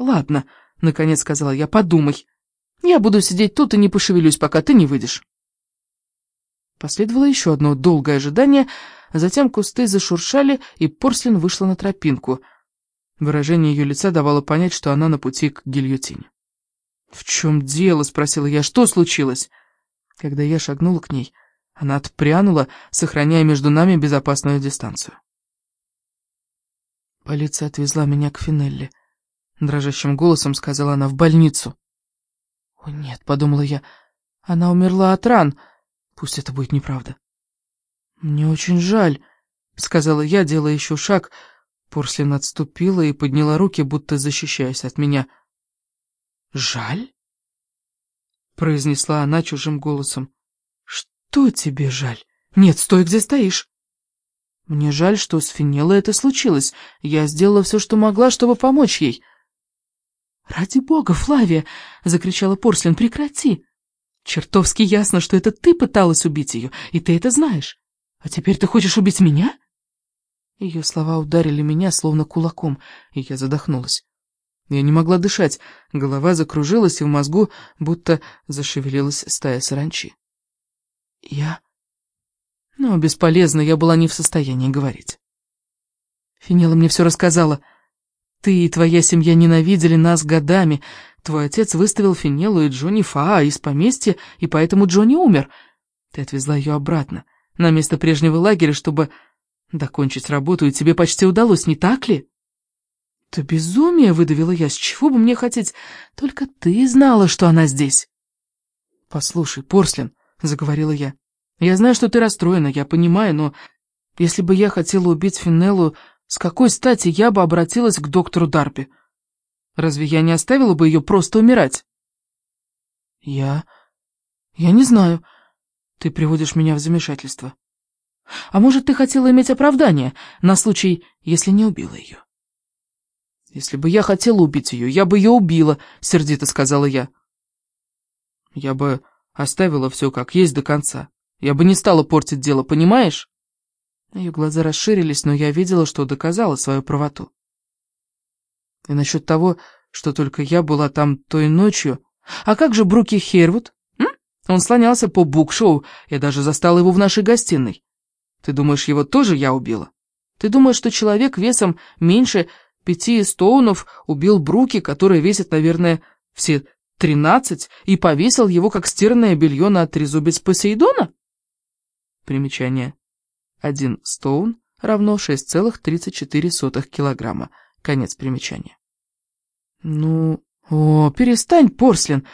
«Ладно», — наконец сказала я, — «подумай. Я буду сидеть тут и не пошевелюсь, пока ты не выйдешь». Последовало еще одно долгое ожидание, затем кусты зашуршали, и Порслин вышла на тропинку. Выражение ее лица давало понять, что она на пути к гильотине. «В чем дело?» — спросила я. «Что случилось?» Когда я шагнула к ней, она отпрянула, сохраняя между нами безопасную дистанцию. Полиция отвезла меня к Финелли. Дрожащим голосом сказала она в больницу. «О нет», — подумала я, — «она умерла от ран». Пусть это будет неправда. «Мне очень жаль», — сказала я, делая еще шаг. Порслин отступила и подняла руки, будто защищаясь от меня. «Жаль?» — произнесла она чужим голосом. «Что тебе жаль? Нет, стой, где стоишь!» «Мне жаль, что с Финеллой это случилось. Я сделала все, что могла, чтобы помочь ей». «Ради бога, Флавия!» — закричала Порслин. «Прекрати!» Чертовски ясно, что это ты пыталась убить ее, и ты это знаешь. А теперь ты хочешь убить меня?» Ее слова ударили меня, словно кулаком, и я задохнулась. Я не могла дышать, голова закружилась, и в мозгу будто зашевелилась стая саранчи. Я... Но бесполезно, я была не в состоянии говорить. Финела мне все рассказала. Ты и твоя семья ненавидели нас годами, Твой отец выставил Финелу и Джонни Фаа из поместья, и поэтому Джонни умер. Ты отвезла ее обратно, на место прежнего лагеря, чтобы докончить работу, и тебе почти удалось, не так ли? «Это безумие!» — выдавила я. «С чего бы мне хотеть? Только ты знала, что она здесь!» «Послушай, Порслин», — заговорила я, — «я знаю, что ты расстроена, я понимаю, но если бы я хотела убить Финеллу, с какой стати я бы обратилась к доктору Дарби?» Разве я не оставила бы ее просто умирать? Я... я не знаю. Ты приводишь меня в замешательство. А может, ты хотела иметь оправдание на случай, если не убила ее? Если бы я хотела убить ее, я бы ее убила, сердито сказала я. Я бы оставила все как есть до конца. Я бы не стала портить дело, понимаешь? Ее глаза расширились, но я видела, что доказала свою правоту. И насчет того, что только я была там той ночью. А как же Бруки Хервуд? М? Он слонялся по букшоу, я даже застала его в нашей гостиной. Ты думаешь, его тоже я убила? Ты думаешь, что человек весом меньше пяти стоунов убил Бруки, который весит, наверное, все тринадцать, и повесил его, как стиранное белье на трезубец Посейдона? Примечание. Один стоун равно 6,34 килограмма. Конец примечания. Ну, о, перестань, Порслин.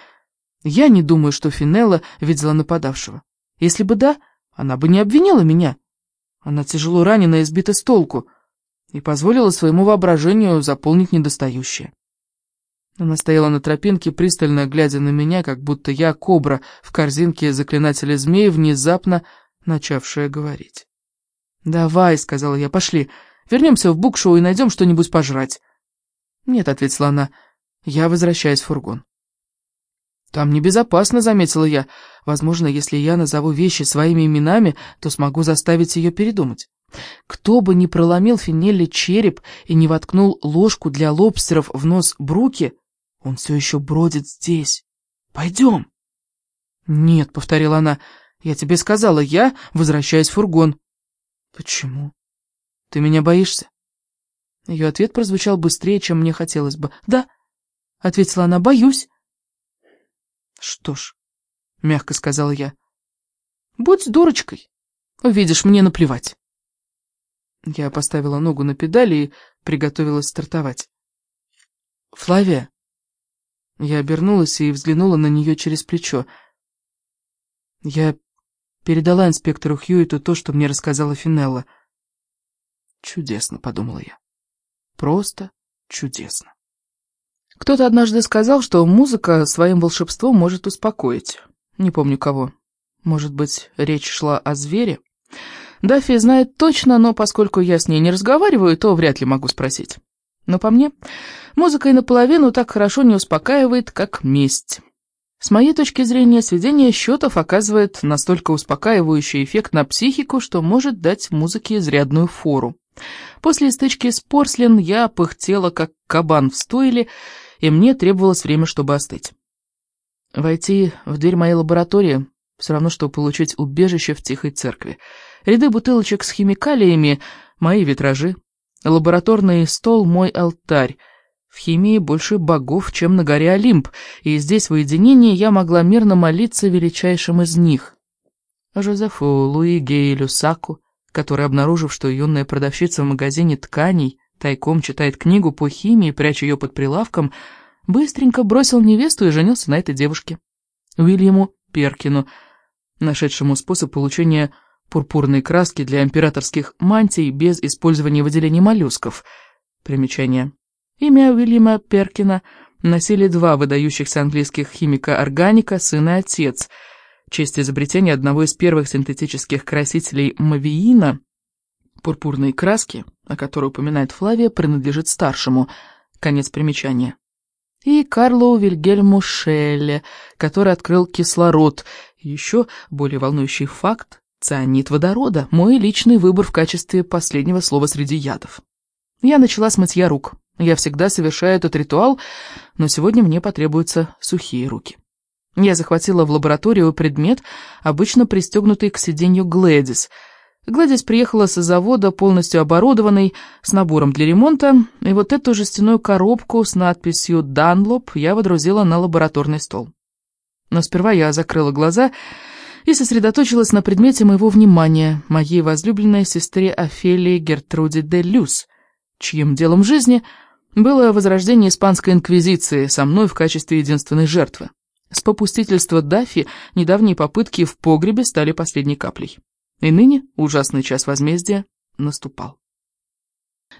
Я не думаю, что Финелла видела нападавшего. Если бы да, она бы не обвинила меня. Она тяжело ранена и сбита с толку, и позволила своему воображению заполнить недостающее. Она стояла на тропинке, пристально глядя на меня, как будто я кобра в корзинке заклинателя змей, внезапно начавшая говорить. «Давай», — сказала я, — «пошли, вернемся в букшоу и найдем что-нибудь пожрать». «Нет», — ответила она, — «я возвращаюсь в фургон». «Там небезопасно», — заметила я. «Возможно, если я назову вещи своими именами, то смогу заставить ее передумать. Кто бы ни проломил Финелли череп и не воткнул ложку для лобстеров в нос Бруки, он все еще бродит здесь. Пойдем». «Нет», — повторила она, — «я тебе сказала, я возвращаюсь в фургон». «Почему? Ты меня боишься?» Ее ответ прозвучал быстрее, чем мне хотелось бы. «Да», — ответила она, — «боюсь». «Что ж», — мягко сказала я, — «будь дурочкой. Увидишь, мне наплевать». Я поставила ногу на педали и приготовилась стартовать. «Флавия?» Я обернулась и взглянула на нее через плечо. Я передала инспектору Хьюиту то, что мне рассказала Финелла. «Чудесно», — подумала я. Просто чудесно. Кто-то однажды сказал, что музыка своим волшебством может успокоить. Не помню кого. Может быть, речь шла о звере? Даффи знает точно, но поскольку я с ней не разговариваю, то вряд ли могу спросить. Но по мне, музыка и наполовину так хорошо не успокаивает, как месть. С моей точки зрения, сведение счетов оказывает настолько успокаивающий эффект на психику, что может дать музыке изрядную фору. После стычки с Порслин я пыхтела, как кабан в стойле, и мне требовалось время, чтобы остыть. Войти в дверь моей лаборатории все равно, что получить убежище в тихой церкви. Ряды бутылочек с химикалиями — мои витражи. Лабораторный стол — мой алтарь. В химии больше богов, чем на горе Олимп, и здесь в уединении я могла мирно молиться величайшим из них. Жозефу Луи Гейлю Саку, который, обнаружив, что юная продавщица в магазине тканей тайком читает книгу по химии, пряча ее под прилавком, быстренько бросил невесту и женился на этой девушке. Уильяму Перкину, нашедшему способ получения пурпурной краски для императорских мантий без использования выделений моллюсков. Примечание. Имя Уильяма Перкина носили два выдающихся английских химика-органика, сын и отец. Честь изобретения одного из первых синтетических красителей мавиина, пурпурной краски, о которой упоминает Флавия, принадлежит старшему. Конец примечания. И Карлу Вильгельму Шелле, который открыл кислород. еще более волнующий факт – цианид водорода, мой личный выбор в качестве последнего слова среди ядов. Я начала с мытья рук. Я всегда совершаю этот ритуал, но сегодня мне потребуются сухие руки. Я захватила в лабораторию предмет, обычно пристегнутый к сиденью Глэдис. Глэдис приехала с завода, полностью оборудованный, с набором для ремонта, и вот эту жестяную коробку с надписью «Данлоп» я водрузила на лабораторный стол. Но сперва я закрыла глаза и сосредоточилась на предмете моего внимания, моей возлюбленной сестре Офелии Гертруде де Люс, чьим делом жизни — было возрождение испанской инквизиции со мной в качестве единственной жертвы. С попустительства Дафи недавние попытки в погребе стали последней каплей. И ныне ужасный час возмездия наступал.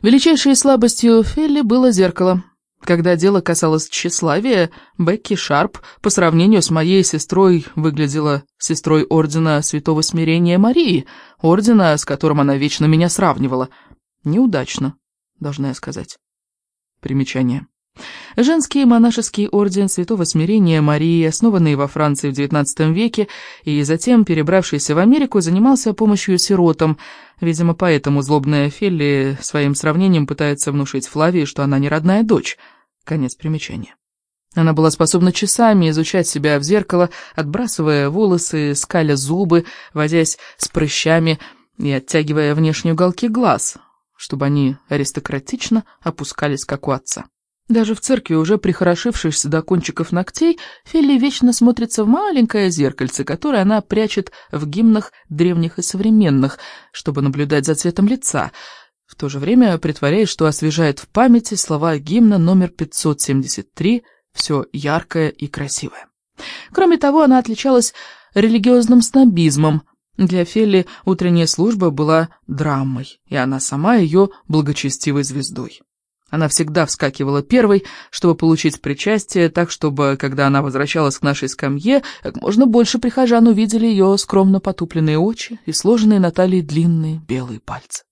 Величайшей слабостью Фелли было зеркало. Когда дело касалось тщеславия, Бекки Шарп по сравнению с моей сестрой выглядела сестрой Ордена Святого Смирения Марии, ордена, с которым она вечно меня сравнивала. Неудачно, должна я сказать. Примечание. Женский монашеский орден Святого Смирения Марии, основанный во Франции в XIX веке и затем перебравшийся в Америку, занимался помощью сиротам. Видимо, поэтому злобная Фелли своим сравнением пытается внушить Флавии, что она не родная дочь. Конец примечания. Она была способна часами изучать себя в зеркало, отбрасывая волосы, скаля зубы, возясь с прыщами и оттягивая внешние уголки глаз, чтобы они аристократично опускались, как у отца. Даже в церкви, уже прихорошившись до кончиков ногтей, Фелли вечно смотрится в маленькое зеркальце, которое она прячет в гимнах древних и современных, чтобы наблюдать за цветом лица, в то же время притворяясь, что освежает в памяти слова гимна номер 573 «Все яркое и красивое». Кроме того, она отличалась религиозным снобизмом, для Фелли утренняя служба была драмой, и она сама ее благочестивой звездой. Она всегда вскакивала первой, чтобы получить причастие, так чтобы, когда она возвращалась к нашей скамье, как можно больше прихожан увидели ее скромно потупленные очи и сложенные на талии длинные белые пальцы.